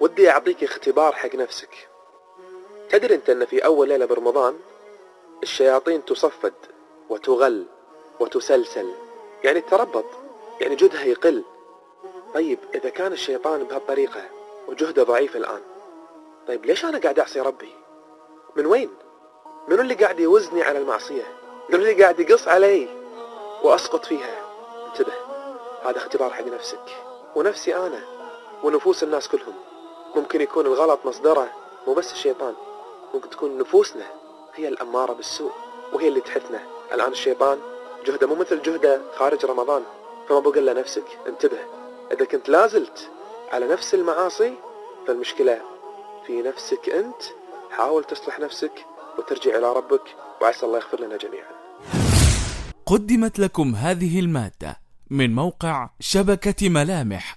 ودي أعطيك اختبار حق نفسك. تدري أنت أن في أول ليلة برمضان الشياطين تصفد وتغل وتسلسل. يعني تربط يعني جهدها يقل. طيب إذا كان الشيطان بهالطريقة وجهده ضعيف الآن طيب ليش أنا قاعد أعصي ربي؟ من وين؟ منو اللي قاعد يوزني على المعصية؟ منو اللي قاعد يقص علي وأسقط فيها؟ انتبه هذا اختبار حق نفسك ونفسي أنا ونفوس الناس كلهم. ممكن يكون الغلط مصدره مو بس الشيطان ممكن تكون نفوسنا هي الأمارة بالسوء وهي اللي تحثنا الآن الشيطان جهده مو مثل جهده خارج رمضان. فما بقول له نفسك انتبه إذا كنت لازلت على نفس المعاصي فالمشكلة في نفسك أنت. حاول تصلح نفسك وترجع إلى ربك وعسى الله يغفر لنا جميعا. قدمت لكم هذه المادة من موقع شبكة ملامح.